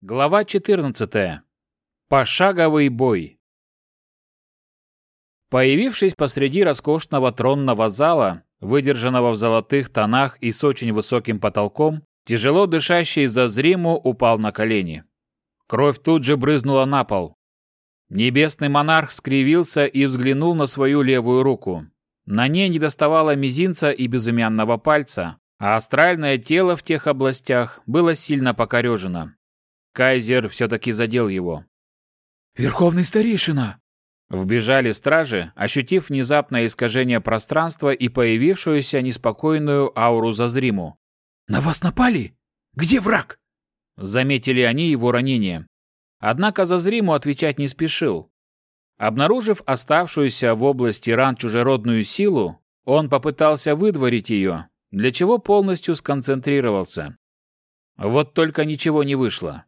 Глава 14. Пошаговый бой. Появившись посреди роскошного тронного зала, выдержанного в золотых тонах и с очень высоким потолком, тяжело дышащий Зазриму упал на колени. Кровь тут же брызнула на пол. Небесный монарх скривился и взглянул на свою левую руку. На ней недоставало мизинца и безымянного пальца, а астральное тело в тех областях было сильно покорежено. Кайзер все-таки задел его. «Верховный старейшина!» Вбежали стражи, ощутив внезапное искажение пространства и появившуюся неспокойную ауру Зазриму. «На вас напали? Где враг?» Заметили они его ранение. Однако Зазриму отвечать не спешил. Обнаружив оставшуюся в области ран чужеродную силу, он попытался выдворить ее, для чего полностью сконцентрировался. Вот только ничего не вышло.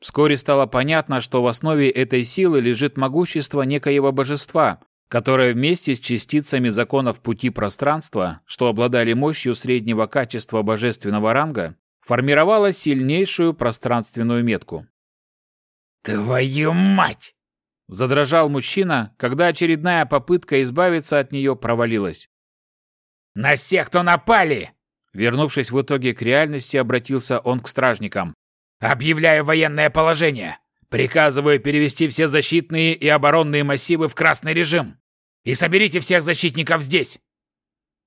Вскоре стало понятно, что в основе этой силы лежит могущество некоего божества, которое вместе с частицами законов пути пространства, что обладали мощью среднего качества божественного ранга, формировало сильнейшую пространственную метку. «Твою мать!» Задрожал мужчина, когда очередная попытка избавиться от нее провалилась. «На секту напали!» Вернувшись в итоге к реальности, обратился он к стражникам. Объявляю военное положение. Приказываю перевести все защитные и оборонные массивы в красный режим. И соберите всех защитников здесь.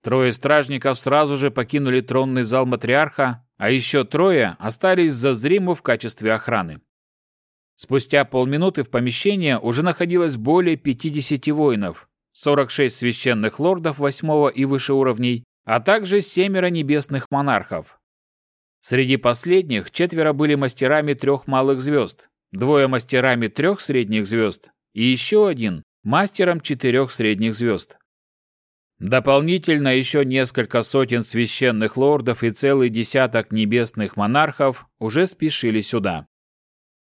Трое стражников сразу же покинули тронный зал матриарха, а еще трое остались за Зриму в качестве охраны. Спустя полминуты в помещении уже находилось более 50 воинов, 46 священных лордов восьмого и выше уровней, а также семеро небесных монархов, Среди последних четверо были мастерами трех малых звезд, двое мастерами трех средних звезд и еще один мастером четырех средних звезд. Дополнительно еще несколько сотен священных лордов и целый десяток небесных монархов уже спешили сюда.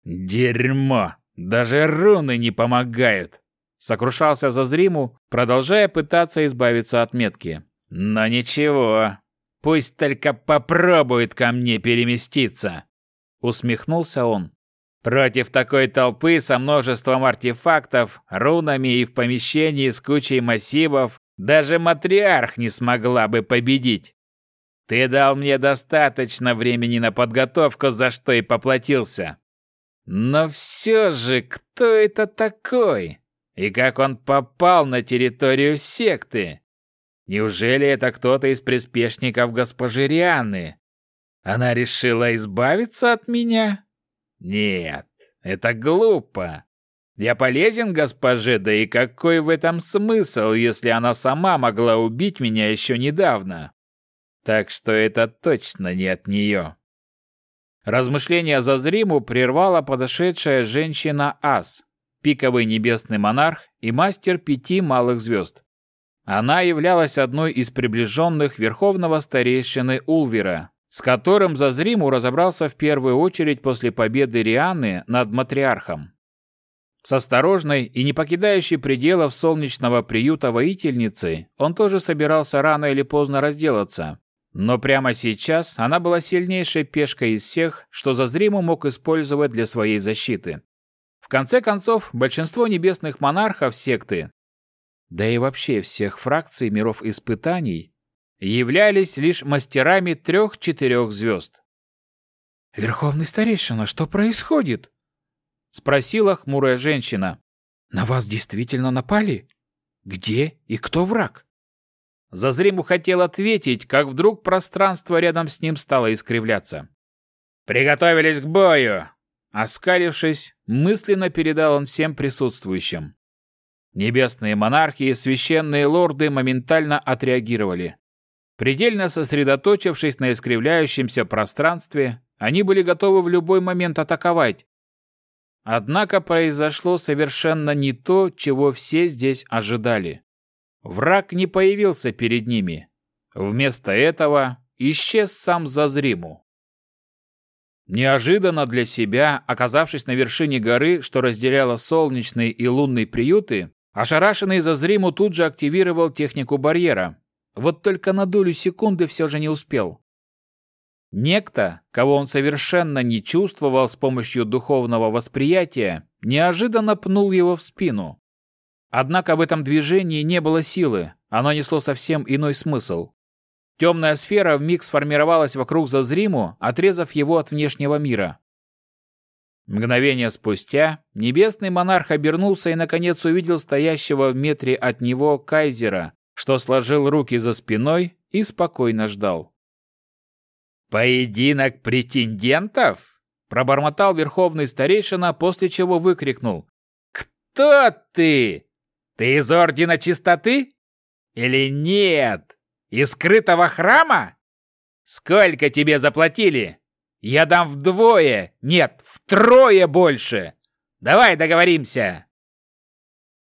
«Дерьмо! Даже руны не помогают!» Сокрушался Зазриму, продолжая пытаться избавиться от метки. «Но ничего, Пусть только попробует ко мне переместиться!» Усмехнулся он. «Против такой толпы со множеством артефактов, рунами и в помещении с кучей массивов даже матриарх не смогла бы победить. Ты дал мне достаточно времени на подготовку, за что и поплатился. Но все же, кто это такой? И как он попал на территорию секты? Неужели это кто-то из приспешников госпожи Рианы? Она решила избавиться от меня? Нет, это глупо. Я полезен госпоже, да и какой в этом смысл, если она сама могла убить меня еще недавно? Так что это точно не от нее. Размышления за Зриму прервала подошедшая женщина Ас, пиковый небесный монарх и мастер пяти малых звезд. Она являлась одной из приближенных верховного старейшины Улвера, с которым Зазриму разобрался в первую очередь после победы Рианы над матриархом. С осторожной и не покидающей пределов солнечного приюта воительницы он тоже собирался рано или поздно разделаться. Но прямо сейчас она была сильнейшей пешкой из всех, что Зазриму мог использовать для своей защиты. В конце концов, большинство небесных монархов секты да и вообще всех фракций миров испытаний, являлись лишь мастерами трех-четырех звезд. «Верховный старейшина, что происходит?» — спросила хмурая женщина. «На вас действительно напали? Где и кто враг?» Зазриму хотел ответить, как вдруг пространство рядом с ним стало искривляться. «Приготовились к бою!» Оскалившись, мысленно передал он всем присутствующим. Небесные монархи и священные лорды моментально отреагировали. Предельно сосредоточившись на искривляющемся пространстве, они были готовы в любой момент атаковать. Однако произошло совершенно не то, чего все здесь ожидали. Враг не появился перед ними. Вместо этого исчез сам Зазриму. Неожиданно для себя, оказавшись на вершине горы, что разделяла солнечный и лунный приюты, Ошарашенный Зазриму тут же активировал технику барьера. Вот только на долю секунды все же не успел. Некто, кого он совершенно не чувствовал с помощью духовного восприятия, неожиданно пнул его в спину. Однако в этом движении не было силы, оно несло совсем иной смысл. Темная сфера вмиг сформировалась вокруг Зазриму, отрезав его от внешнего мира. Мгновение спустя небесный монарх обернулся и, наконец, увидел стоящего в метре от него кайзера, что сложил руки за спиной и спокойно ждал. «Поединок претендентов?» – пробормотал верховный старейшина, после чего выкрикнул. «Кто ты? Ты из Ордена Чистоты? Или нет? Из скрытого храма? Сколько тебе заплатили? Я дам вдвое, нет, втрое больше. Давай договоримся.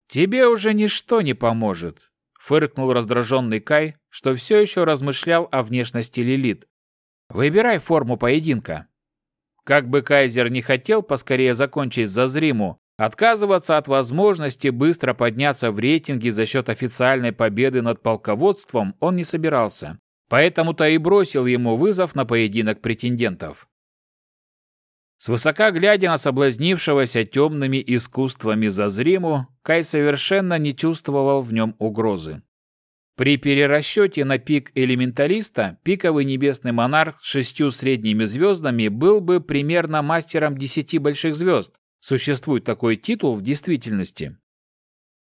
Тебе уже ничто не поможет, фыркнул раздраженный Кай, что все еще размышлял о внешности Лилит. Выбирай форму поединка. Как бы Кайзер не хотел поскорее закончить за Зриму, отказываться от возможности быстро подняться в рейтинге за счет официальной победы над полководством он не собирался. Поэтому-то и бросил ему вызов на поединок претендентов. Свысока глядя на соблазнившегося темными искусствами Зазриму, Кай совершенно не чувствовал в нем угрозы. При перерасчете на пик элементалиста пиковый небесный монарх с шестью средними звездами был бы примерно мастером десяти больших звезд. Существует такой титул в действительности.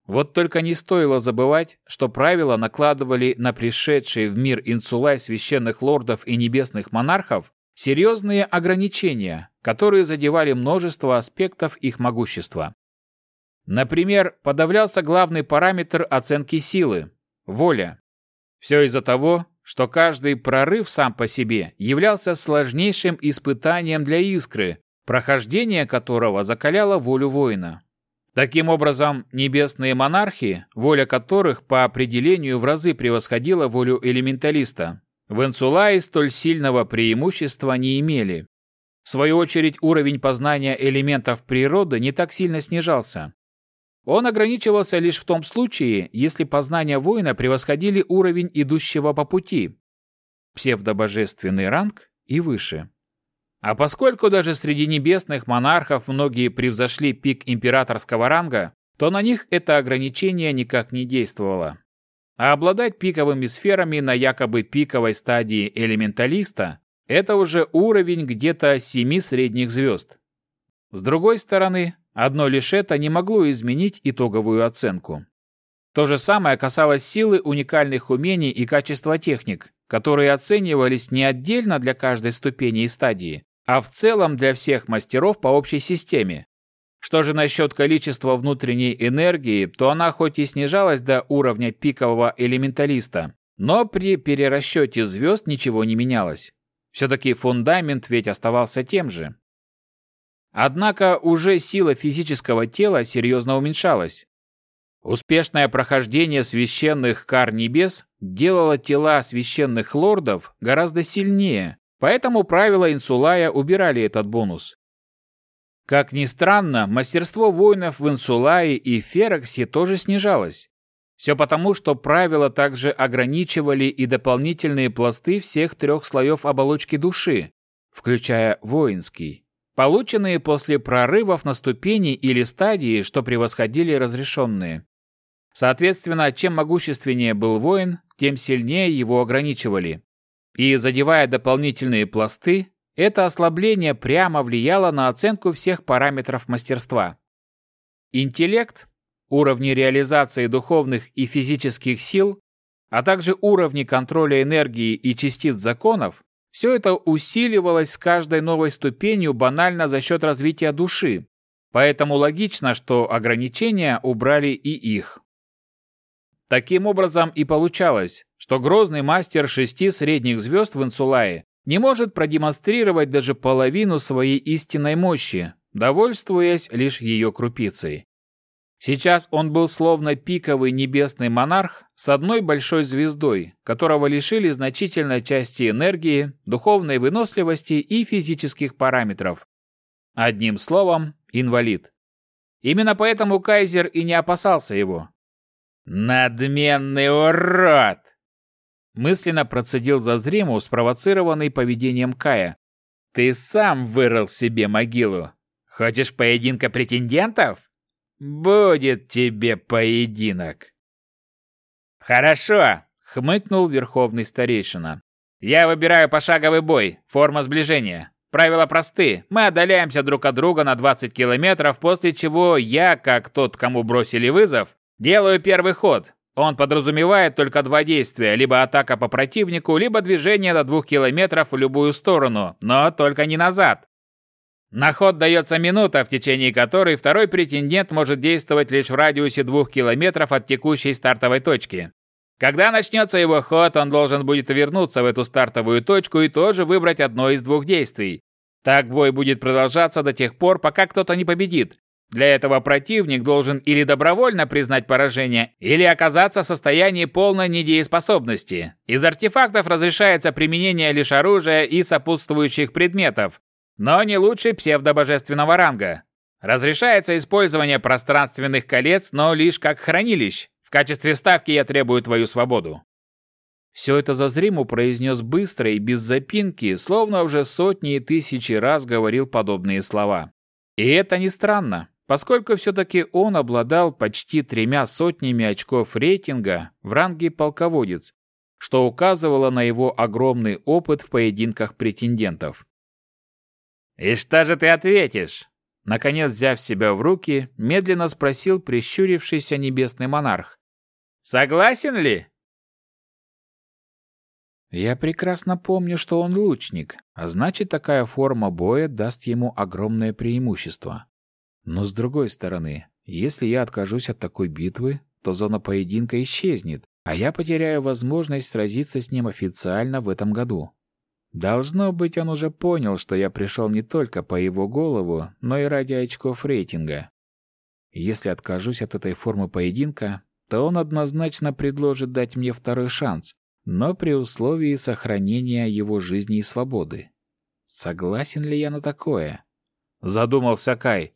Вот только не стоило забывать, что правила накладывали на пришедшие в мир инсулай священных лордов и небесных монархов серьезные ограничения, которые задевали множество аспектов их могущества. Например, подавлялся главный параметр оценки силы – воля. Все из-за того, что каждый прорыв сам по себе являлся сложнейшим испытанием для искры, прохождение которого закаляло волю воина. Таким образом, небесные монархи, воля которых по определению в разы превосходила волю элементалиста, в Инсулае столь сильного преимущества не имели. В свою очередь, уровень познания элементов природы не так сильно снижался. Он ограничивался лишь в том случае, если познания воина превосходили уровень идущего по пути, псевдобожественный ранг и выше. А поскольку даже среди небесных монархов многие превзошли пик императорского ранга, то на них это ограничение никак не действовало. А обладать пиковыми сферами на якобы пиковой стадии элементалиста – это уже уровень где-то семи средних звезд. С другой стороны, одно лишь это не могло изменить итоговую оценку. То же самое касалось силы уникальных умений и качества техник, которые оценивались не отдельно для каждой ступени и стадии, а в целом для всех мастеров по общей системе. Что же насчет количества внутренней энергии, то она хоть и снижалась до уровня пикового элементалиста, но при перерасчете звезд ничего не менялось. Все-таки фундамент ведь оставался тем же. Однако уже сила физического тела серьезно уменьшалась. Успешное прохождение священных кар небес делало тела священных лордов гораздо сильнее, Поэтому правила Инсулая убирали этот бонус. Как ни странно, мастерство воинов в Инсулае и Фероксе тоже снижалось. Все потому, что правила также ограничивали и дополнительные пласты всех трех слоев оболочки души, включая воинский, полученные после прорывов на ступени или стадии, что превосходили разрешенные. Соответственно, чем могущественнее был воин, тем сильнее его ограничивали. И задевая дополнительные пласты, это ослабление прямо влияло на оценку всех параметров мастерства. Интеллект, уровни реализации духовных и физических сил, а также уровни контроля энергии и частиц законов, все это усиливалось с каждой новой ступенью банально за счет развития души, поэтому логично, что ограничения убрали и их. Таким образом и получалось, что грозный мастер шести средних звезд в Инсулае не может продемонстрировать даже половину своей истинной мощи, довольствуясь лишь ее крупицей. Сейчас он был словно пиковый небесный монарх с одной большой звездой, которого лишили значительной части энергии, духовной выносливости и физических параметров. Одним словом, инвалид. Именно поэтому Кайзер и не опасался его. «Надменный урод!» Мысленно процедил за зриму, спровоцированный поведением Кая. «Ты сам вырыл себе могилу. Хочешь поединка претендентов? Будет тебе поединок!» «Хорошо!» — хмыкнул верховный старейшина. «Я выбираю пошаговый бой, форма сближения. Правила просты. Мы отдаляемся друг от друга на 20 километров, после чего я, как тот, кому бросили вызов, делаю первый ход. Он подразумевает только два действия, либо атака по противнику, либо движение до двух километров в любую сторону, но только не назад. На ход дается минута, в течение которой второй претендент может действовать лишь в радиусе двух километров от текущей стартовой точки. Когда начнется его ход, он должен будет вернуться в эту стартовую точку и тоже выбрать одно из двух действий. Так бой будет продолжаться до тех пор, пока кто-то не победит. Для этого противник должен или добровольно признать поражение, или оказаться в состоянии полной недееспособности. Из артефактов разрешается применение лишь оружия и сопутствующих предметов, но не лучше псевдобожественного ранга. Разрешается использование пространственных колец, но лишь как хранилищ. В качестве ставки я требую твою свободу». Все это зазриму произнес быстро и без запинки, словно уже сотни и тысячи раз говорил подобные слова. И это не странно, поскольку все-таки он обладал почти тремя сотнями очков рейтинга в ранге полководец, что указывало на его огромный опыт в поединках претендентов. «И что же ты ответишь?» Наконец, взяв себя в руки, медленно спросил прищурившийся небесный монарх. Согласен ли?» Я прекрасно помню, что он лучник, а значит, такая форма боя даст ему огромное преимущество. Но с другой стороны, если я откажусь от такой битвы, то зона поединка исчезнет, а я потеряю возможность сразиться с ним официально в этом году. Должно быть, он уже понял, что я пришел не только по его голову, но и ради очков рейтинга. Если откажусь от этой формы поединка, то он однозначно предложит дать мне второй шанс, но при условии сохранения его жизни и свободы. Согласен ли я на такое? Задумался Кай.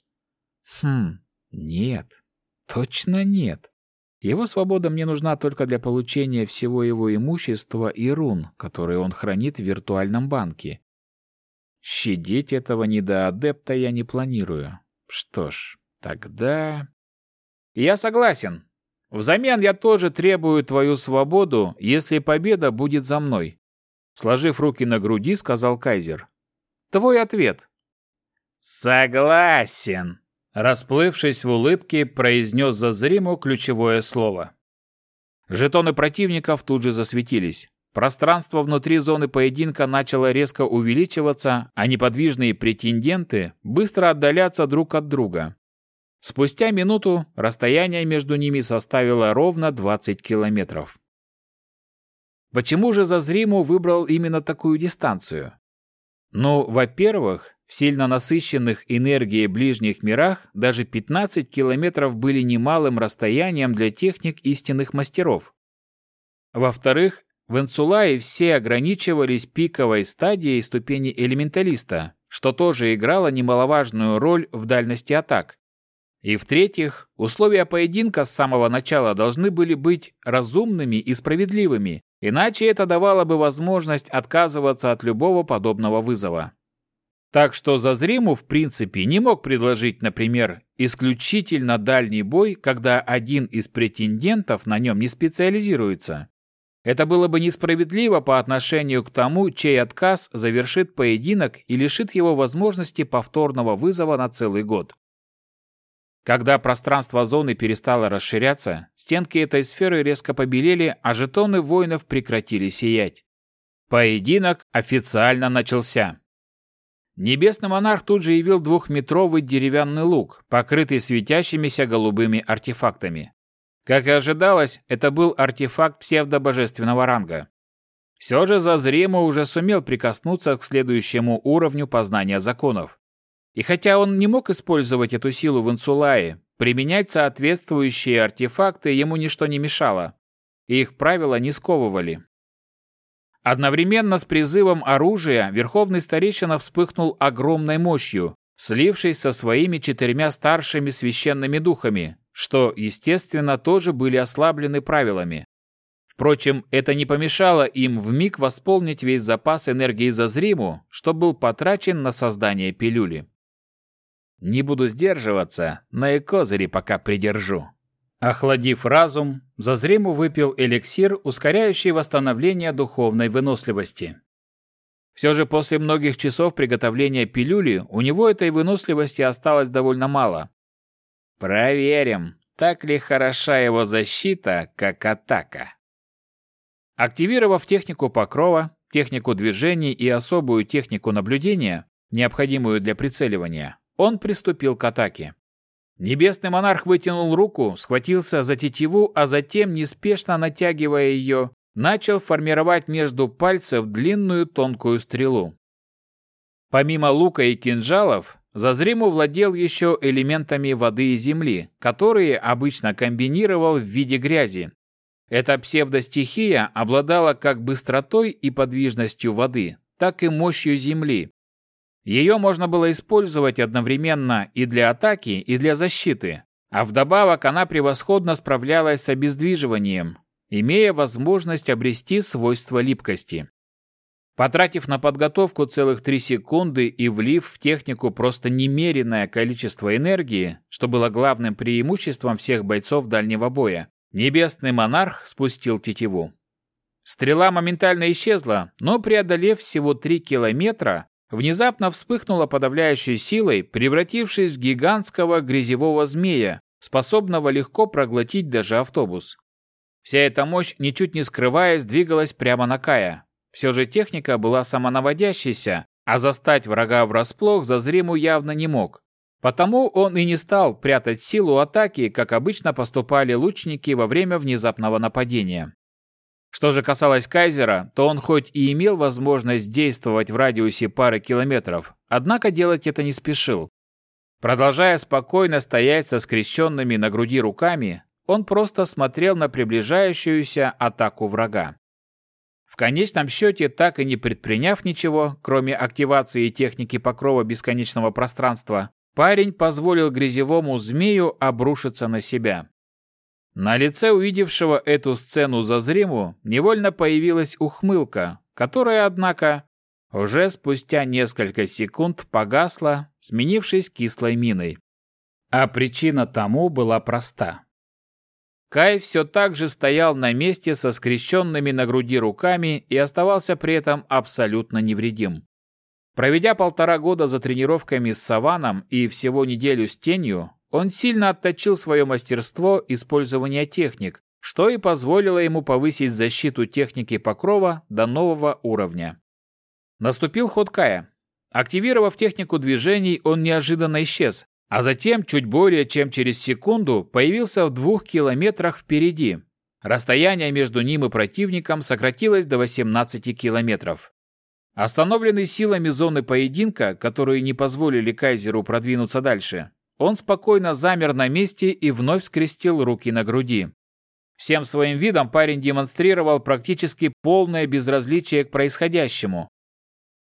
Хм, нет. Точно нет. Его свобода мне нужна только для получения всего его имущества и рун, которые он хранит в виртуальном банке. Щадить этого недоадепта я не планирую. Что ж, тогда... Я согласен, Взамен я тоже требую твою свободу, если победа будет за мной. Сложив руки на груди, сказал Кайзер. Твой ответ. Согласен. Расплывшись в улыбке, произнес Зазриму ключевое слово. Жетоны противников тут же засветились. Пространство внутри зоны поединка начало резко увеличиваться, а неподвижные претенденты быстро отдаляться друг от друга. Спустя минуту расстояние между ними составило ровно 20 километров. Почему же Зазриму выбрал именно такую дистанцию? Ну, во-первых, в сильно насыщенных энергией ближних мирах даже 15 километров были немалым расстоянием для техник истинных мастеров. Во-вторых, в Инсулае все ограничивались пиковой стадией ступени элементалиста, что тоже играло немаловажную роль в дальности атак. И в-третьих, условия поединка с самого начала должны были быть разумными и справедливыми, иначе это давало бы возможность отказываться от любого подобного вызова. Так что Зазриму в принципе не мог предложить, например, исключительно дальний бой, когда один из претендентов на нем не специализируется. Это было бы несправедливо по отношению к тому, чей отказ завершит поединок и лишит его возможности повторного вызова на целый год. Когда пространство зоны перестало расширяться, стенки этой сферы резко побелели, а жетоны воинов прекратили сиять. Поединок официально начался. Небесный монарх тут же явил двухметровый деревянный лук, покрытый светящимися голубыми артефактами. Как и ожидалось, это был артефакт псевдобожественного ранга. Все же Зазрема уже сумел прикоснуться к следующему уровню познания законов. И хотя он не мог использовать эту силу в Инсулае, применять соответствующие артефакты ему ничто не мешало. Их правила не сковывали. Одновременно с призывом оружия Верховный Старейшина вспыхнул огромной мощью, слившись со своими четырьмя старшими священными духами, что, естественно, тоже были ослаблены правилами. Впрочем, это не помешало им вмиг восполнить весь запас энергии Зазриму, что был потрачен на создание пилюли. Не буду сдерживаться, на козыри пока придержу. Охладив разум, Зазриму выпил эликсир, ускоряющий восстановление духовной выносливости. Все же после многих часов приготовления пилюли у него этой выносливости осталось довольно мало. Проверим, так ли хороша его защита, как атака. Активировав технику покрова, технику движений и особую технику наблюдения, необходимую для прицеливания, он приступил к атаке. Небесный монарх вытянул руку, схватился за тетиву, а затем, неспешно натягивая ее, начал формировать между пальцев длинную тонкую стрелу. Помимо лука и кинжалов, Зазриму владел еще элементами воды и земли, которые обычно комбинировал в виде грязи. Эта псевдостихия обладала как быстротой и подвижностью воды, так и мощью земли. Ее можно было использовать одновременно и для атаки, и для защиты, а вдобавок она превосходно справлялась с обездвиживанием, имея возможность обрести свойство липкости. Потратив на подготовку целых 3 секунды и влив в технику просто немеренное количество энергии, что было главным преимуществом всех бойцов дальнего боя, небесный монарх спустил тетиву. Стрела моментально исчезла, но преодолев всего 3 километра, внезапно вспыхнула подавляющей силой, превратившись в гигантского грязевого змея, способного легко проглотить даже автобус. Вся эта мощь, ничуть не скрываясь, двигалась прямо на Кая. Все же техника была самонаводящейся, а застать врага врасплох Зазриму явно не мог. Потому он и не стал прятать силу атаки, как обычно поступали лучники во время внезапного нападения. Что же касалось Кайзера, то он хоть и имел возможность действовать в радиусе пары километров, однако делать это не спешил. Продолжая спокойно стоять со скрещенными на груди руками, он просто смотрел на приближающуюся атаку врага. В конечном счете, так и не предприняв ничего, кроме активации техники покрова бесконечного пространства, парень позволил грязевому змею обрушиться на себя. На лице увидевшего эту сцену зазриму невольно появилась ухмылка, которая, однако, уже спустя несколько секунд погасла, сменившись кислой миной. А причина тому была проста. Кай все так же стоял на месте со скрещенными на груди руками и оставался при этом абсолютно невредим. Проведя полтора года за тренировками с Саваном и всего неделю с Тенью, он сильно отточил свое мастерство использования техник, что и позволило ему повысить защиту техники покрова до нового уровня. Наступил ход Кая. Активировав технику движений, он неожиданно исчез, а затем, чуть более чем через секунду, появился в двух километрах впереди. Расстояние между ним и противником сократилось до 18 километров. Остановленный силами зоны поединка, которые не позволили Кайзеру продвинуться дальше, он спокойно замер на месте и вновь скрестил руки на груди. Всем своим видом парень демонстрировал практически полное безразличие к происходящему.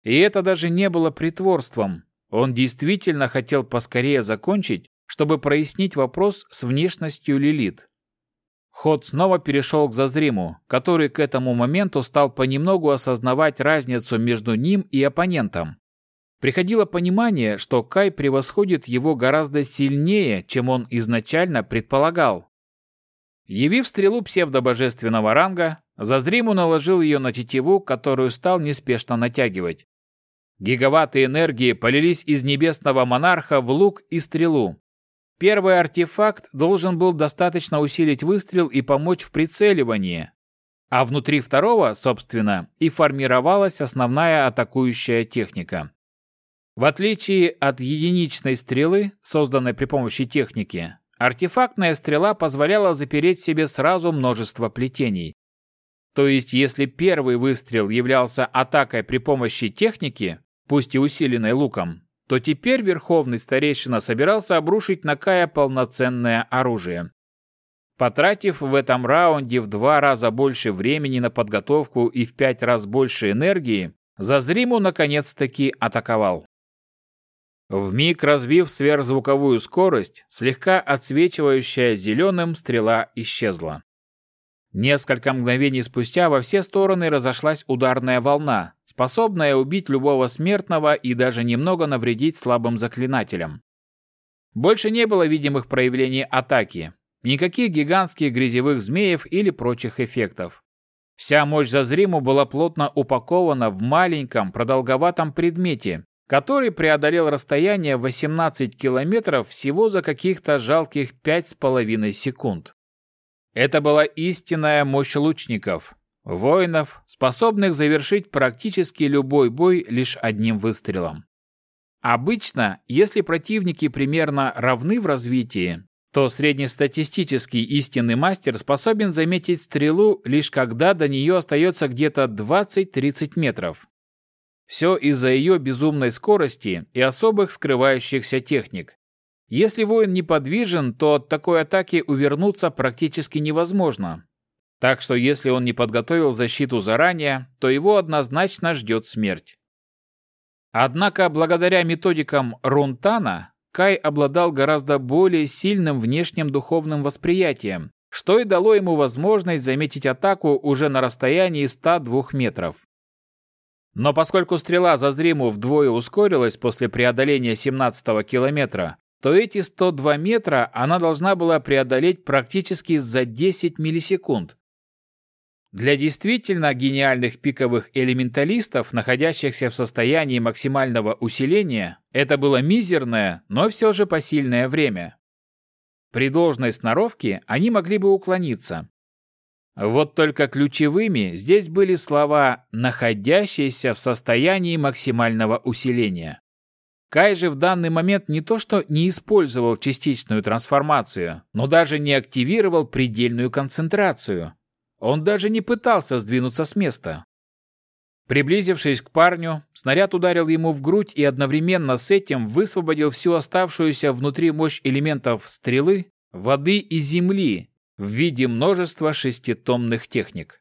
И это даже не было притворством. Он действительно хотел поскорее закончить, чтобы прояснить вопрос с внешностью Лилит. Ход снова перешел к Зазриму, который к этому моменту стал понемногу осознавать разницу между ним и оппонентом. Приходило понимание, что Кай превосходит его гораздо сильнее, чем он изначально предполагал. Явив стрелу псевдобожественного ранга, Зазриму наложил ее на тетиву, которую стал неспешно натягивать. Гигаватты энергии полились из небесного монарха в лук и стрелу. Первый артефакт должен был достаточно усилить выстрел и помочь в прицеливании, а внутри второго, собственно, и формировалась основная атакующая техника. В отличие от единичной стрелы, созданной при помощи техники, артефактная стрела позволяла запереть себе сразу множество плетений. То есть, если первый выстрел являлся атакой при помощи техники, пусть и усиленной луком, то теперь верховный старейшина собирался обрушить на Кая полноценное оружие. Потратив в этом раунде в два раза больше времени на подготовку и в пять раз больше энергии, Зазриму наконец-таки атаковал. Вмиг развив сверхзвуковую скорость, слегка отсвечивающая зеленым, стрела исчезла. Несколько мгновений спустя во все стороны разошлась ударная волна, способная убить любого смертного и даже немного навредить слабым заклинателям. Больше не было видимых проявлений атаки, никаких гигантских грязевых змеев или прочих эффектов. Вся мощь Зазриму была плотно упакована в маленьком продолговатом предмете, который преодолел расстояние 18 километров всего за каких-то жалких 5,5 секунд. Это была истинная мощь лучников, воинов, способных завершить практически любой бой лишь одним выстрелом. Обычно, если противники примерно равны в развитии, то среднестатистический истинный мастер способен заметить стрелу лишь когда до нее остается где-то 20-30 метров. Все из-за ее безумной скорости и особых скрывающихся техник. Если воин неподвижен, то от такой атаки увернуться практически невозможно. Так что если он не подготовил защиту заранее, то его однозначно ждет смерть. Однако благодаря методикам Рунтана Кай обладал гораздо более сильным внешним духовным восприятием, что и дало ему возможность заметить атаку уже на расстоянии 102 метров. Но поскольку стрела за Зриму вдвое ускорилась после преодоления 17 километра, то эти 102 метра она должна была преодолеть практически за 10 миллисекунд, для действительно гениальных пиковых элементалистов, находящихся в состоянии максимального усиления, это было мизерное, но все же посильное время. При должной сноровке они могли бы уклониться. Вот только ключевыми здесь были слова «находящиеся в состоянии максимального усиления». Кай же в данный момент не то что не использовал частичную трансформацию, но даже не активировал предельную концентрацию. Он даже не пытался сдвинуться с места. Приблизившись к парню, снаряд ударил ему в грудь и одновременно с этим высвободил всю оставшуюся внутри мощь элементов стрелы, воды и земли в виде множества шеститомных техник.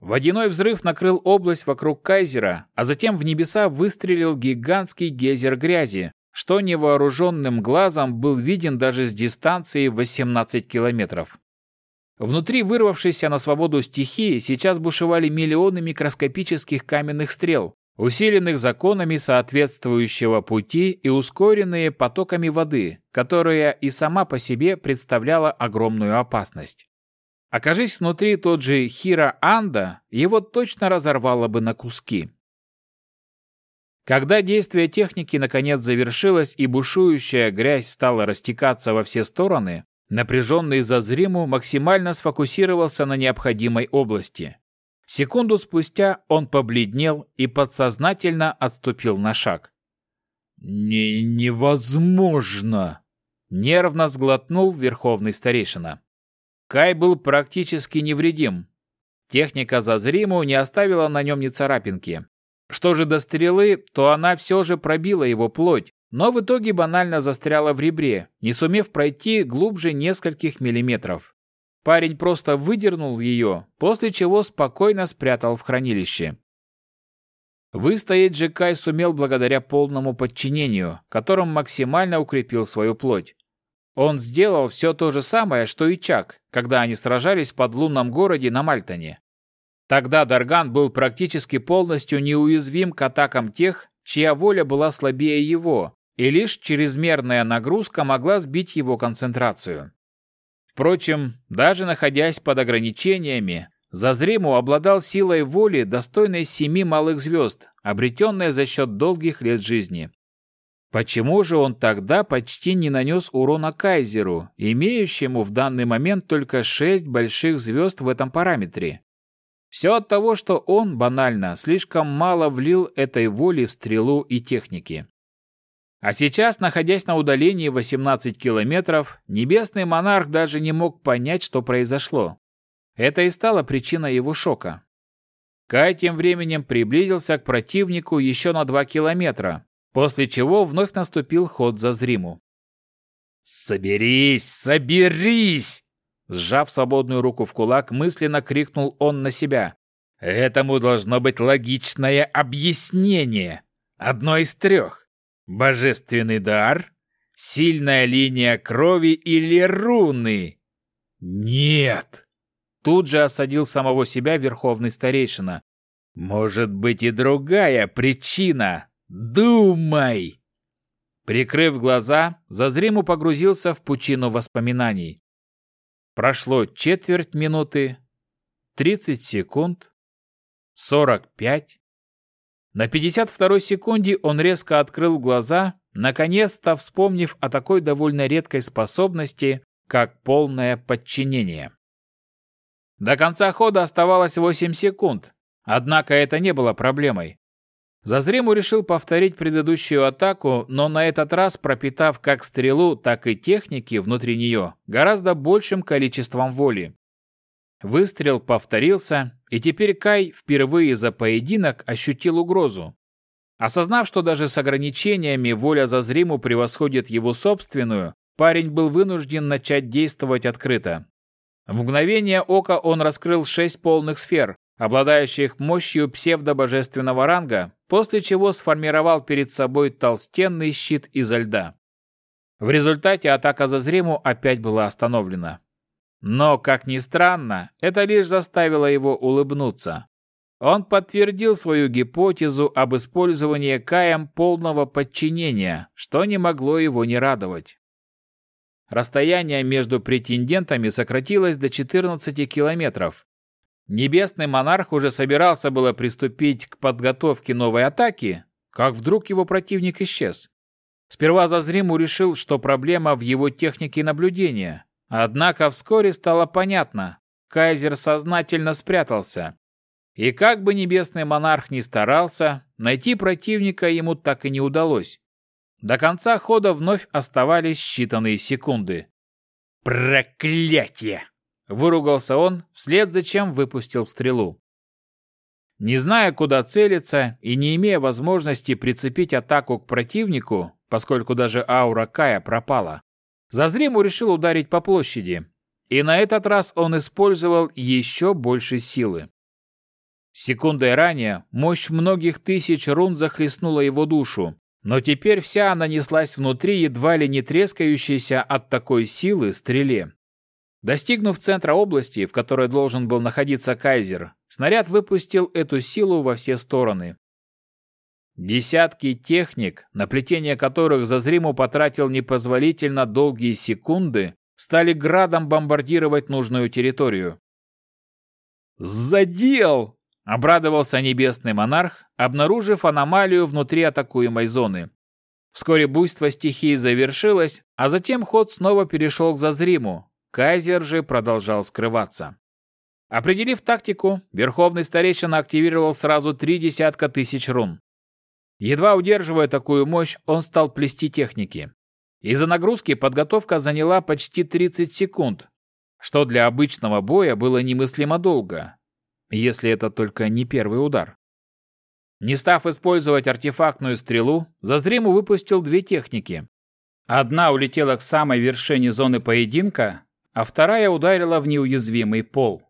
Водяной взрыв накрыл область вокруг Кайзера, а затем в небеса выстрелил гигантский гейзер грязи, что невооруженным глазом был виден даже с дистанции 18 километров. Внутри вырвавшейся на свободу стихии сейчас бушевали миллионы микроскопических каменных стрел, усиленных законами соответствующего пути и ускоренные потоками воды, которая и сама по себе представляла огромную опасность. Окажись внутри тот же Хира Анда, его точно разорвало бы на куски. Когда действие техники наконец завершилось и бушующая грязь стала растекаться во все стороны, Напряженный Зазриму максимально сфокусировался на необходимой области. Секунду спустя он побледнел и подсознательно отступил на шаг. «Не невозможно!» — нервно сглотнул верховный старейшина. Кай был практически невредим. Техника Зазриму не оставила на нем ни царапинки. Что же до стрелы, то она все же пробила его плоть, но в итоге банально застряла в ребре, не сумев пройти глубже нескольких миллиметров. Парень просто выдернул ее, после чего спокойно спрятал в хранилище. Выстоять же Кай сумел благодаря полному подчинению, которым максимально укрепил свою плоть. Он сделал все то же самое, что и Чак, когда они сражались под лунном городе на Мальтоне. Тогда Дарган был практически полностью неуязвим к атакам тех, чья воля была слабее его, и лишь чрезмерная нагрузка могла сбить его концентрацию. Впрочем, даже находясь под ограничениями, Зазриму обладал силой воли, достойной семи малых звезд, обретенной за счет долгих лет жизни. Почему же он тогда почти не нанес урона Кайзеру, имеющему в данный момент только шесть больших звезд в этом параметре? Все от того, что он, банально, слишком мало влил этой воли в стрелу и техники. А сейчас, находясь на удалении 18 километров, небесный монарх даже не мог понять, что произошло. Это и стало причиной его шока. Кай тем временем приблизился к противнику еще на 2 километра, после чего вновь наступил ход за Зриму. «Соберись, соберись!» Сжав свободную руку в кулак, мысленно крикнул он на себя. «Этому должно быть логичное объяснение. Одно из трех. Божественный дар? Сильная линия крови или руны? Нет! Тут же осадил самого себя верховный старейшина. «Может быть и другая причина. Думай!» Прикрыв глаза, Зазриму погрузился в пучину воспоминаний. Прошло четверть минуты, 30 секунд, 45. На 52 секунде он резко открыл глаза, наконец-то вспомнив о такой довольно редкой способности, как полное подчинение. До конца хода оставалось 8 секунд, однако это не было проблемой. Зазриму решил повторить предыдущую атаку, но на этот раз пропитав как стрелу, так и техники внутри нее гораздо большим количеством воли. Выстрел повторился, и теперь Кай впервые за поединок ощутил угрозу. Осознав, что даже с ограничениями воля Зазриму превосходит его собственную, парень был вынужден начать действовать открыто. В мгновение ока он раскрыл шесть полных сфер, обладающих мощью псевдобожественного ранга, после чего сформировал перед собой толстенный щит изо льда. В результате атака Зазриму опять была остановлена. Но, как ни странно, это лишь заставило его улыбнуться. Он подтвердил свою гипотезу об использовании Каем полного подчинения, что не могло его не радовать. Расстояние между претендентами сократилось до 14 километров, Небесный монарх уже собирался было приступить к подготовке новой атаки, как вдруг его противник исчез. Сперва Зазриму решил, что проблема в его технике наблюдения. Однако вскоре стало понятно, Кайзер сознательно спрятался. И как бы небесный монарх ни старался, найти противника ему так и не удалось. До конца хода вновь оставались считанные секунды. «Проклятие!» Выругался он, вслед за чем выпустил стрелу. Не зная, куда целиться и не имея возможности прицепить атаку к противнику, поскольку даже аура Кая пропала, Зазриму решил ударить по площади. И на этот раз он использовал еще больше силы. Секундой ранее мощь многих тысяч рун захлестнула его душу, но теперь вся она неслась внутри едва ли не трескающейся от такой силы стреле. Достигнув центра области, в которой должен был находиться Кайзер, снаряд выпустил эту силу во все стороны. Десятки техник, на плетение которых Зазриму потратил непозволительно долгие секунды, стали градом бомбардировать нужную территорию. «Задел!» — обрадовался небесный монарх, обнаружив аномалию внутри атакуемой зоны. Вскоре буйство стихии завершилось, а затем ход снова перешел к Зазриму, Кайзер же продолжал скрываться. Определив тактику, верховный старейшина активировал сразу три десятка тысяч рун. Едва удерживая такую мощь, он стал плести техники. Из-за нагрузки подготовка заняла почти 30 секунд, что для обычного боя было немыслимо долго, если это только не первый удар. Не став использовать артефактную стрелу, Зазриму выпустил две техники. Одна улетела к самой вершине зоны поединка, а вторая ударила в неуязвимый пол.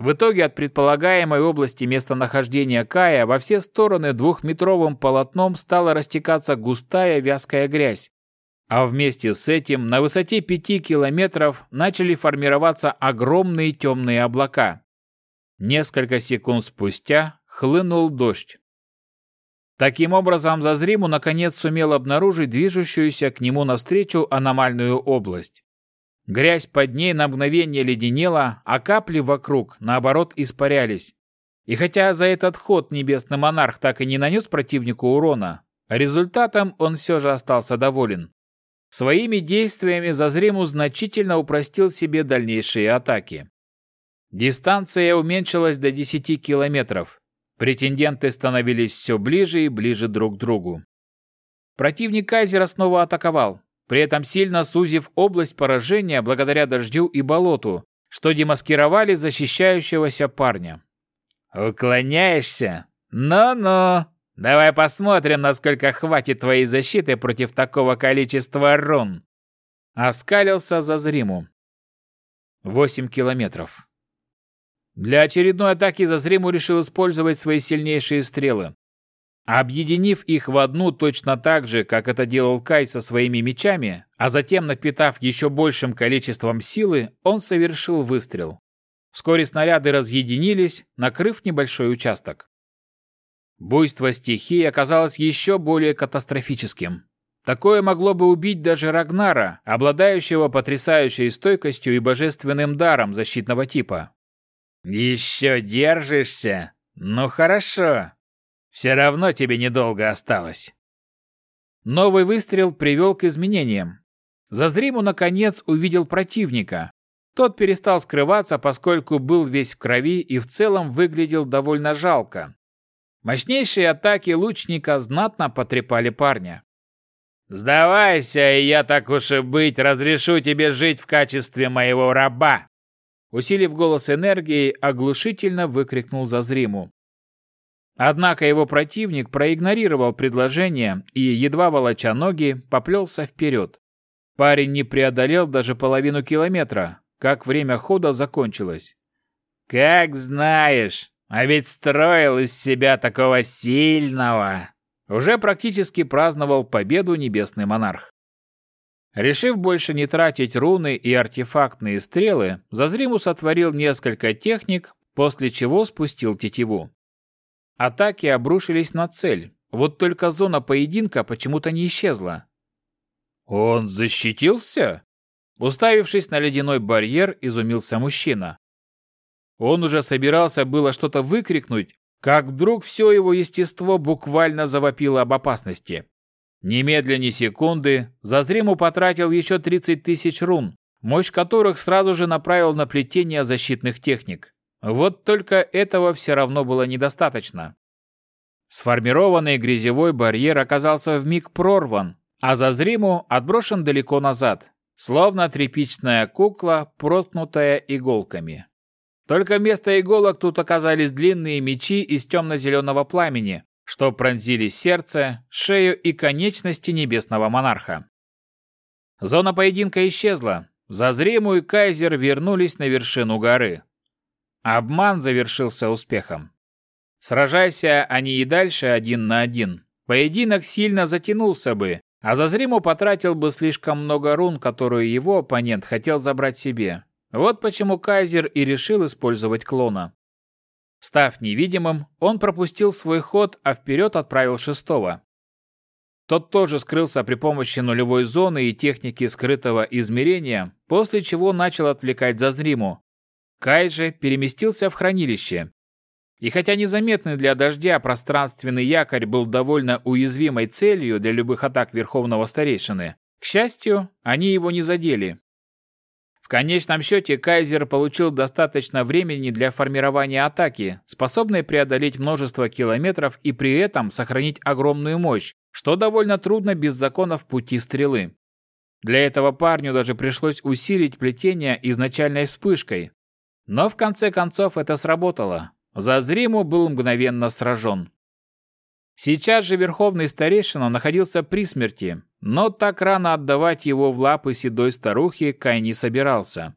В итоге от предполагаемой области местонахождения Кая во все стороны двухметровым полотном стала растекаться густая вязкая грязь, а вместе с этим на высоте пяти километров начали формироваться огромные темные облака. Несколько секунд спустя хлынул дождь. Таким образом, Зазриму наконец сумел обнаружить движущуюся к нему навстречу аномальную область. Грязь под ней на мгновение леденела, а капли вокруг, наоборот, испарялись. И хотя за этот ход небесный монарх так и не нанес противнику урона, результатом он все же остался доволен. Своими действиями Зазриму значительно упростил себе дальнейшие атаки. Дистанция уменьшилась до 10 километров. Претенденты становились все ближе и ближе друг к другу. Противник Кайзера снова атаковал, при этом сильно сузив область поражения благодаря дождю и болоту, что демаскировали защищающегося парня. «Уклоняешься? Ну-ну! Давай посмотрим, насколько хватит твоей защиты против такого количества рун!» Оскалился Зазриму. Восемь километров. Для очередной атаки Зазриму решил использовать свои сильнейшие стрелы. Объединив их в одну точно так же, как это делал Кай со своими мечами, а затем напитав еще большим количеством силы, он совершил выстрел. Вскоре снаряды разъединились, накрыв небольшой участок. Буйство стихии оказалось еще более катастрофическим. Такое могло бы убить даже Рагнара, обладающего потрясающей стойкостью и божественным даром защитного типа. «Еще держишься? Ну хорошо. Все равно тебе недолго осталось». Новый выстрел привел к изменениям. Зазриму, наконец, увидел противника. Тот перестал скрываться, поскольку был весь в крови и в целом выглядел довольно жалко. Мощнейшие атаки лучника знатно потрепали парня. «Сдавайся, и я, так уж и быть, разрешу тебе жить в качестве моего раба!» Усилив голос энергией, оглушительно выкрикнул Зазриму. Однако его противник проигнорировал предложение и, едва волоча ноги, поплелся вперед. Парень не преодолел даже половину километра, как время хода закончилось. «Как знаешь!» А ведь строил из себя такого сильного. Уже практически праздновал победу небесный монарх. Решив больше не тратить руны и артефактные стрелы, Зазриму сотворил несколько техник, после чего спустил тетиву. Атаки обрушились на цель, вот только зона поединка почему-то не исчезла. «Он защитился?» Уставившись на ледяной барьер, изумился мужчина. Он уже собирался было что-то выкрикнуть, как вдруг все его естество буквально завопило об опасности. Немедленно ни секунды, Зазриму потратил еще 30 тысяч рун, мощь которых сразу же направил на плетение защитных техник. Вот только этого все равно было недостаточно. Сформированный грязевой барьер оказался вмиг прорван, а Зазриму отброшен далеко назад, словно тряпичная кукла, проткнутая иголками. Только вместо иголок тут оказались длинные мечи из темно-зеленого пламени, что пронзили сердце, шею и конечности небесного монарха. Зона поединка исчезла. Зазриму и Кайзер вернулись на вершину горы. Обман завершился успехом. Сражайся они и дальше один на один. Поединок сильно затянулся бы, а Зазриму потратил бы слишком много рун, которые его оппонент хотел забрать себе. Вот почему Кайзер и решил использовать клона. Став невидимым, он пропустил свой ход, а вперед отправил шестого. Тот тоже скрылся при помощи нулевой зоны и техники скрытого измерения, после чего начал отвлекать Зазриму. Кай же переместился в хранилище. И хотя незаметный для дождя пространственный якорь был довольно уязвимой целью для любых атак Верховного Старейшины, к счастью, они его не задели, конечном счете Кайзер получил достаточно времени для формирования атаки, способной преодолеть множество километров и при этом сохранить огромную мощь, что довольно трудно без законов пути стрелы. Для этого парню даже пришлось усилить плетение изначальной вспышкой. Но в конце концов это сработало. Зазриму был мгновенно сражен. Сейчас же Верховный Старейшина находился при смерти, но так рано отдавать его в лапы седой старухи Кай не собирался.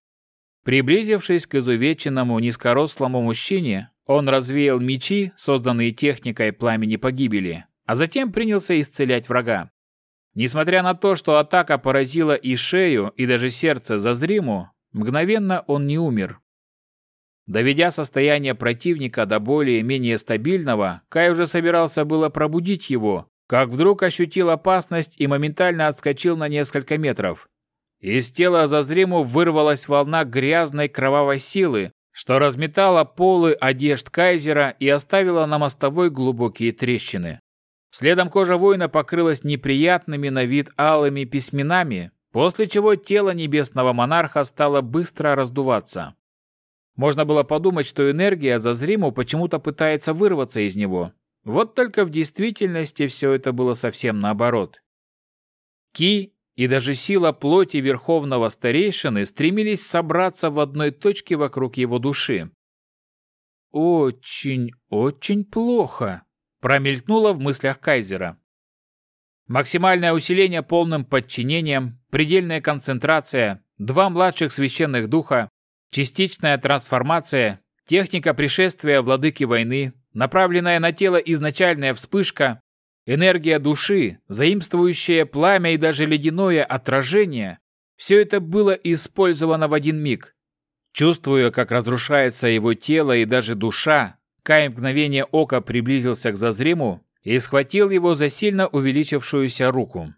Приблизившись к изувеченному низкорослому мужчине, он развеял мечи, созданные техникой пламени погибели, а затем принялся исцелять врага. Несмотря на то, что атака поразила и шею, и даже сердце Зазриму, мгновенно он не умер. Доведя состояние противника до более-менее стабильного, Кай уже собирался было пробудить его, как вдруг ощутил опасность и моментально отскочил на несколько метров. Из тела Зазриму вырвалась волна грязной кровавой силы, что разметала полы одежд Кайзера и оставила на мостовой глубокие трещины. Следом кожа воина покрылась неприятными на вид алыми письменами, после чего тело небесного монарха стало быстро раздуваться. Можно было подумать, что энергия Зазриму почему-то пытается вырваться из него. Вот только в действительности все это было совсем наоборот. Ки и даже сила плоти Верховного Старейшины стремились собраться в одной точке вокруг его души. «Очень, очень плохо», — промелькнуло в мыслях Кайзера. Максимальное усиление полным подчинением, предельная концентрация, два младших священных духа, Частичная трансформация, техника пришествия владыки войны, направленная на тело изначальная вспышка, энергия души, заимствующая пламя и даже ледяное отражение – все это было использовано в один миг. Чувствуя, как разрушается его тело и даже душа, Кай мгновение ока приблизился к Зазриму и схватил его за сильно увеличившуюся руку.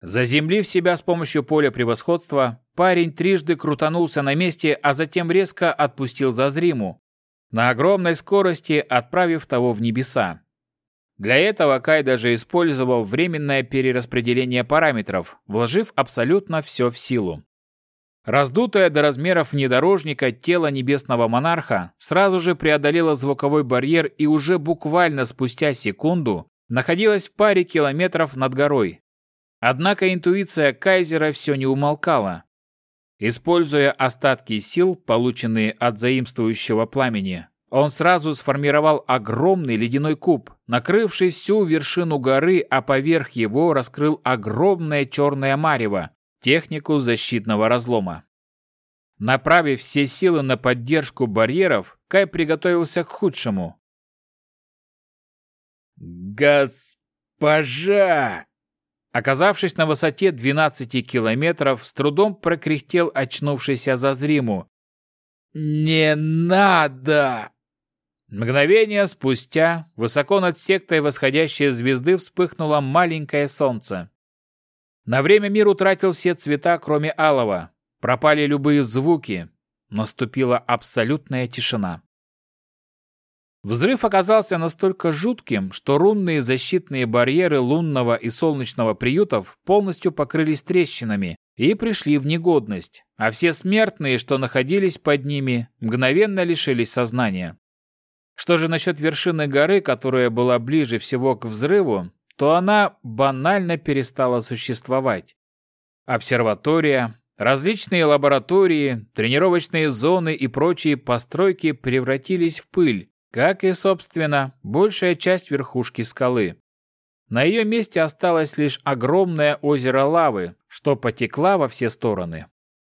Заземлив себя с помощью поля превосходства, парень трижды крутанулся на месте, а затем резко отпустил Зазриму, на огромной скорости отправив того в небеса. Для этого Кай даже использовал временное перераспределение параметров, вложив абсолютно все в силу. Раздутое до размеров внедорожника тело небесного монарха сразу же преодолело звуковой барьер и уже буквально спустя секунду находилось в паре километров над горой. Однако интуиция Кайзера все не умолкала. Используя остатки сил, полученные от заимствующего пламени, он сразу сформировал огромный ледяной куб, накрывший всю вершину горы, а поверх его раскрыл огромное черное марево, технику защитного разлома. Направив все силы на поддержку барьеров, Кай приготовился к худшему. «Госпожа!» Оказавшись на высоте 12 километров, с трудом прокряхтел очнувшийся Зазриму. «Не надо!» Мгновение спустя, высоко над сектой восходящей звезды вспыхнуло маленькое солнце. На время мир утратил все цвета, кроме алого. Пропали любые звуки. Наступила абсолютная тишина. Взрыв оказался настолько жутким, что рунные защитные барьеры лунного и солнечного приютов полностью покрылись трещинами и пришли в негодность, а все смертные, что находились под ними, мгновенно лишились сознания. Что же насчет вершины горы, которая была ближе всего к взрыву, то она банально перестала существовать. Обсерватория, различные лаборатории, тренировочные зоны и прочие постройки превратились в пыль, как и, собственно, большая часть верхушки скалы. На ее месте осталось лишь огромное озеро лавы, что потекла во все стороны.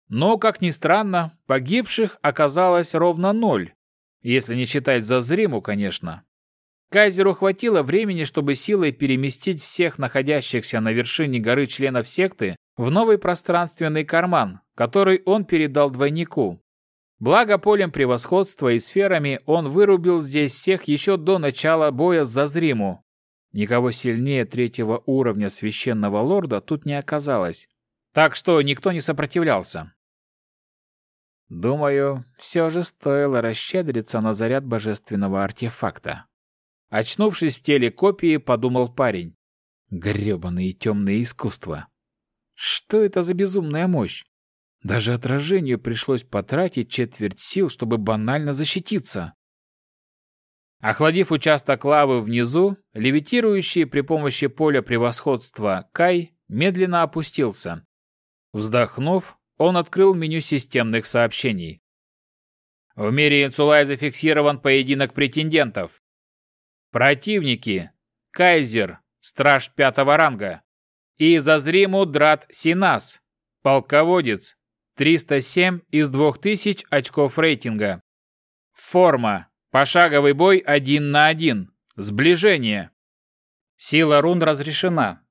Но, как ни странно, погибших оказалось ровно ноль, если не считать Зазриму, конечно. Кайзеру хватило времени, чтобы силой переместить всех находящихся на вершине горы членов секты в новый пространственный карман, который он передал двойнику. Благо полем превосходства и сферами он вырубил здесь всех еще до начала боя с Зазриму. Никого сильнее третьего уровня священного лорда тут не оказалось. Так что никто не сопротивлялся. Думаю, все же стоило расщедриться на заряд божественного артефакта. Очнувшись в теле копии, подумал парень. Гребаные темные искусства. Что это за безумная мощь? Даже отражению пришлось потратить четверть сил, чтобы банально защититься. Охладив участок лавы внизу, левитирующий при помощи поля превосходства Кай медленно опустился. Вздохнув, он открыл меню системных сообщений. В мире Инсулай зафиксирован поединок претендентов. Противники. Кайзер, страж пятого ранга. И Зазриму Драт Синас, полководец, 307 из 2000 очков рейтинга. Форма. Пошаговый бой один на один. Сближение. Сила рун разрешена.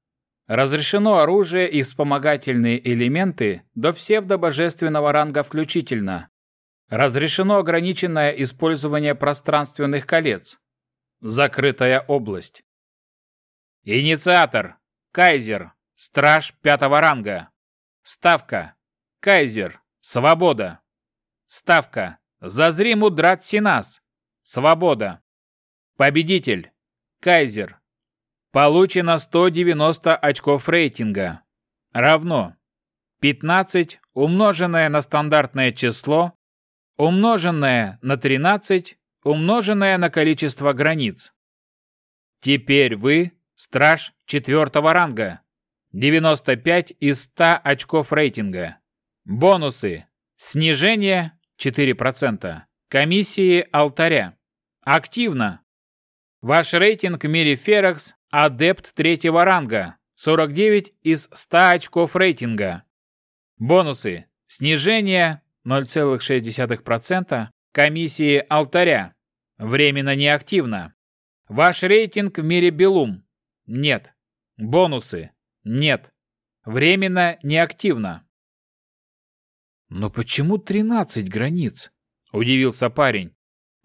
Разрешено оружие и вспомогательные элементы до псевдобожественного ранга включительно. Разрешено ограниченное использование пространственных колец. Закрытая область. Инициатор. Кайзер. Страж пятого ранга. Ставка. Кайзер. Свобода. Ставка. Зазри мудрат Синас. Свобода. Победитель. Кайзер. Получено 190 очков рейтинга. Равно 15 умноженное на стандартное число, умноженное на 13, умноженное на количество границ. Теперь вы страж четвертого ранга. 95 из 100 очков рейтинга. Бонусы. Снижение 4%. Комиссии алтаря. Активно. Ваш рейтинг в мире Феракс Адепт третьего ранга. 49 из 100 очков рейтинга. Бонусы. Снижение 0,6% комиссии алтаря. Временно неактивно. Ваш рейтинг в мире Белум. Нет. Бонусы. Нет. Временно неактивно. Но почему тринадцать границ? Удивился парень.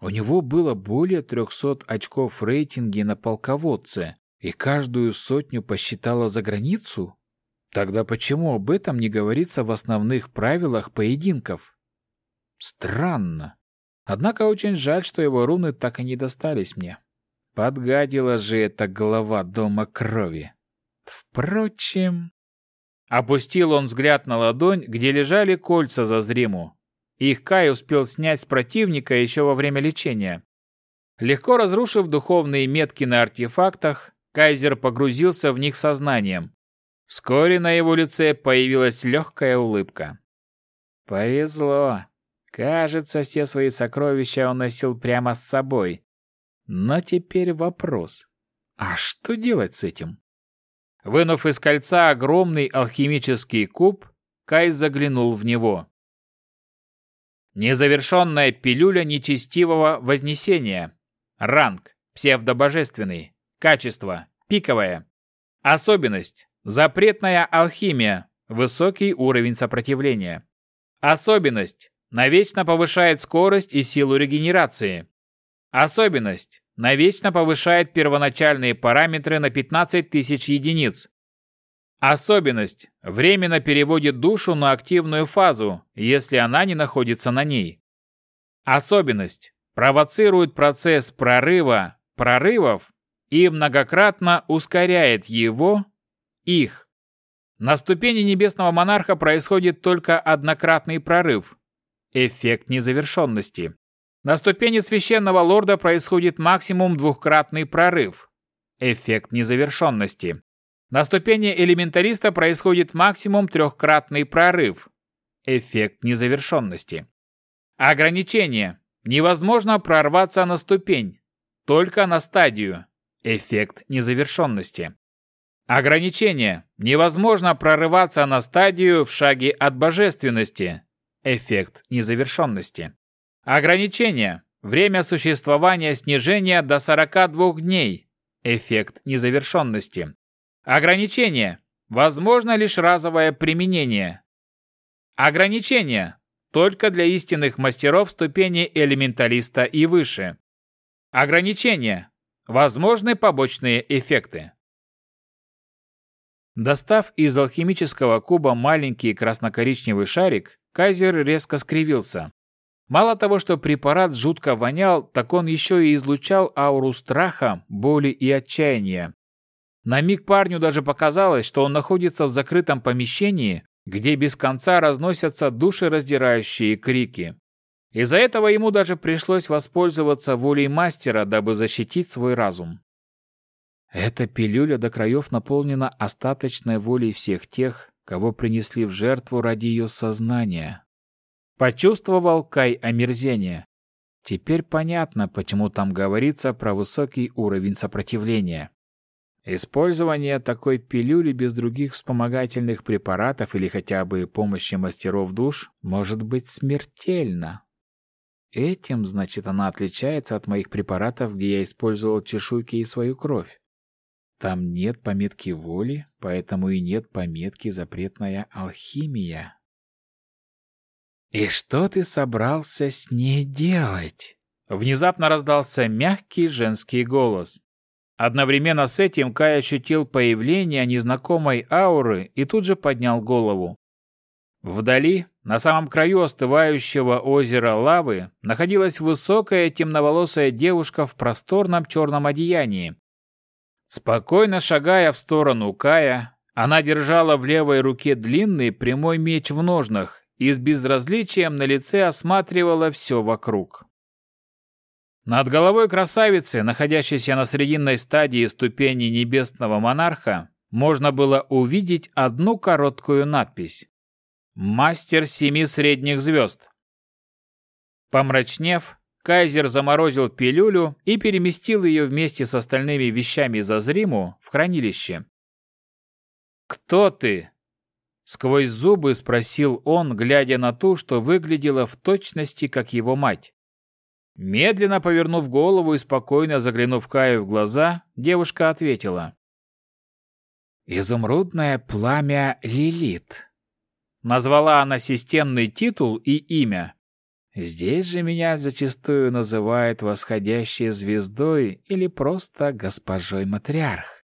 У него было более трехсот очков в рейтинге на полководце, и каждую сотню посчитала за границу? Тогда почему об этом не говорится в основных правилах поединков? Странно. Однако очень жаль, что его руны так и не достались мне. Подгадила же эта голова дома крови. Впрочем... Опустил он взгляд на ладонь, где лежали кольца за зриму. Их Кай успел снять с противника еще во время лечения. Легко разрушив духовные метки на артефактах, Кайзер погрузился в них сознанием. Вскоре на его лице появилась легкая улыбка. Повезло. Кажется, все свои сокровища он носил прямо с собой. Но теперь вопрос. А что делать с этим? Вынув из кольца огромный алхимический куб, Кай заглянул в него. Незавершенная пилюля нечестивого вознесения. Ранг. Псевдобожественный. Качество. Пиковое. Особенность. Запретная алхимия. Высокий уровень сопротивления. Особенность. Навечно повышает скорость и силу регенерации. Особенность. Навечно повышает первоначальные параметры на 15 тысяч единиц. Особенность. Временно переводит душу на активную фазу, если она не находится на ней. Особенность. Провоцирует процесс прорыва, прорывов и многократно ускоряет его, их. На ступени Небесного Монарха происходит только однократный прорыв. Эффект незавершенности. На ступени Священного Лорда происходит максимум двухкратный прорыв. Эффект незавершенности. На ступени элементариста происходит максимум трехкратный прорыв. Эффект незавершенности. Ограничение. Невозможно прорваться на ступень. Только на стадию. Эффект незавершенности. Ограничение. Невозможно прорываться на стадию в шаге от божественности. Эффект незавершенности. Ограничение. Время существования снижения до 42 дней. Эффект незавершенности. Ограничение. Возможно лишь разовое применение. Ограничение. Только для истинных мастеров ступени элементалиста и выше. Ограничение. Возможны побочные эффекты. Достав из алхимического куба маленький красно-коричневый шарик, Кайзер резко скривился. Мало того, что препарат жутко вонял, так он еще и излучал ауру страха, боли и отчаяния. На миг парню даже показалось, что он находится в закрытом помещении, где без конца разносятся душераздирающие крики. Из-за этого ему даже пришлось воспользоваться волей мастера, дабы защитить свой разум. Эта пилюля до краев наполнена остаточной волей всех тех, кого принесли в жертву ради ее сознания. Почувствовал Кай омерзение. Теперь понятно, почему там говорится про высокий уровень сопротивления. Использование такой пилюли без других вспомогательных препаратов или хотя бы помощи мастеров душ может быть смертельно. Этим, значит, она отличается от моих препаратов, где я использовал чешуйки и свою кровь. Там нет пометки воли, поэтому и нет пометки запретная алхимия. «И что ты собрался с ней делать?» Внезапно раздался мягкий женский голос. Одновременно с этим Кай ощутил появление незнакомой ауры и тут же поднял голову. Вдали, на самом краю остывающего озера лавы, находилась высокая темноволосая девушка в просторном черном одеянии. Спокойно шагая в сторону Кая, она держала в левой руке длинный прямой меч в ножнах и с безразличием на лице осматривала все вокруг. Над головой красавицы, находящейся на срединной стадии ступени небесного монарха, можно было увидеть одну короткую надпись «Мастер семи средних звезд». Помрачнев, Кайзер заморозил пилюлю и переместил ее вместе с остальными вещами за Зриму в хранилище. «Кто ты?» Сквозь зубы спросил он, глядя на ту, что выглядела в точности, как его мать. Медленно повернув голову и спокойно заглянув Каю в глаза, девушка ответила. «Изумрудное пламя Лилит. Назвала она системный титул и имя. Здесь же меня зачастую называют восходящей звездой или просто госпожой матриарх.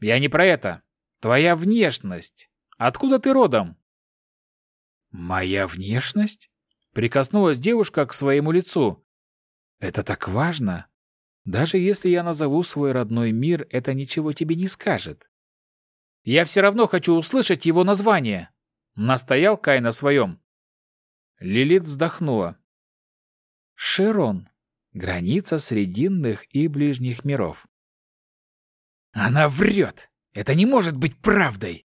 Я не про это. Твоя внешность. Откуда ты родом? Моя внешность? Прикоснулась девушка к своему лицу. Это так важно. Даже если я назову свой родной мир, это ничего тебе не скажет. Я все равно хочу услышать его название. Настоял Кай на своем. Лилит вздохнула. Широн. Граница срединных и ближних миров. Она врет. Это не может быть правдой.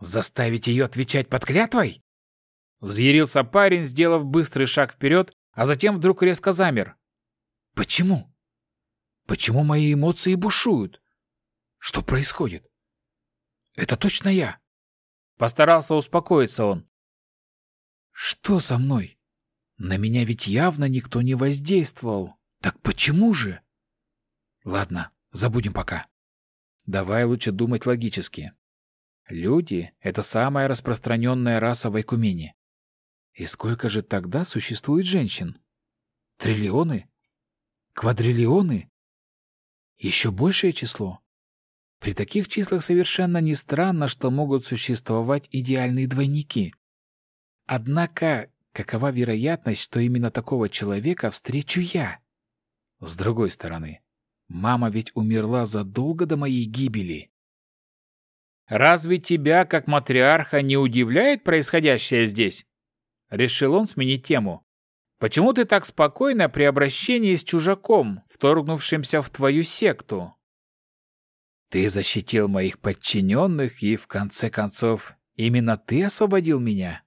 Заставить ее отвечать под клятвой? Взъярился парень, сделав быстрый шаг вперед, а затем вдруг резко замер. Почему? Почему мои эмоции бушуют? Что происходит? Это точно я. Постарался успокоиться он. Что со мной? На меня ведь явно никто не воздействовал. Так почему же? Ладно, забудем пока. Давай лучше думать логически. Люди — это самая распространенная раса в Айкумене. И сколько же тогда существует женщин? Триллионы? Квадриллионы? Еще большее число? При таких числах совершенно не странно, что могут существовать идеальные двойники. Однако, какова вероятность, что именно такого человека встречу я? С другой стороны, мама ведь умерла задолго до моей гибели. «Разве тебя, как матриарха, не удивляет происходящее здесь?» Решил он сменить тему. «Почему ты так спокойно при обращении с чужаком, вторгнувшимся в твою секту?» «Ты защитил моих подчиненных, и, в конце концов, именно ты освободил меня.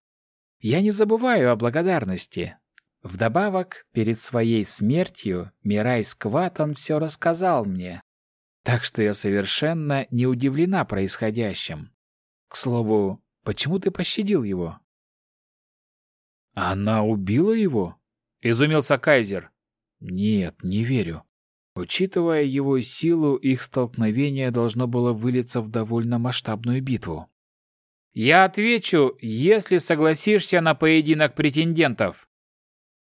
Я не забываю о благодарности. Вдобавок, перед своей смертью Мирай Скватан все рассказал мне. Так что я совершенно не удивлена происходящим. К слову, почему ты пощадил его?» «Она убила его?» — изумился Кайзер. «Нет, не верю. Учитывая его силу, их столкновение должно было вылиться в довольно масштабную битву». «Я отвечу, если согласишься на поединок претендентов»,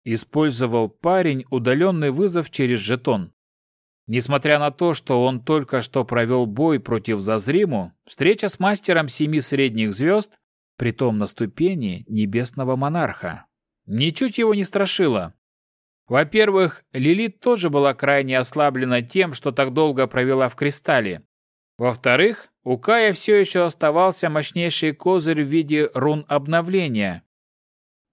Использовал парень удаленный вызов через жетон. Несмотря на то, что он только что провел бой против Зазриму, встреча с мастером семи средних звезд притом на ступени небесного монарха. Ничуть его не страшило. Во-первых, Лилит тоже была крайне ослаблена тем, что так долго провела в кристалле. Во-вторых, у Кая все еще оставался мощнейший козырь в виде рун обновления.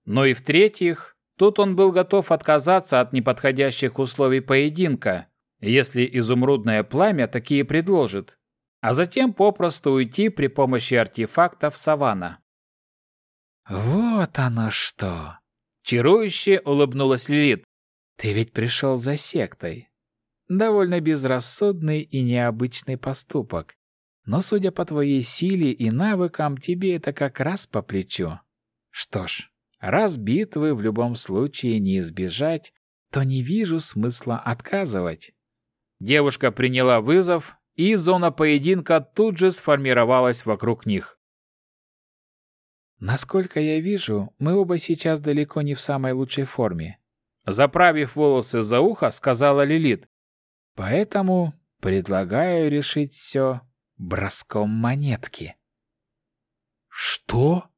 Но и в-третьих, тут он был готов отказаться от неподходящих условий поединка, если изумрудное пламя такие предложит, а затем попросту уйти при помощи артефактов Савана. «Вот оно что!» Чарующе улыбнулась Лилит. «Ты ведь пришел за сектой. Довольно безрассудный и необычный поступок. Но, судя по твоей силе и навыкам, тебе это как раз по плечу. Что ж, раз битвы в любом случае не избежать, то не вижу смысла отказывать». Девушка приняла вызов, и зона поединка тут же сформировалась вокруг них. Насколько я вижу, мы оба сейчас далеко не в самой лучшей форме. Заправив волосы за ухо, сказала Лилит. Поэтому предлагаю решить все броском монетки. Что?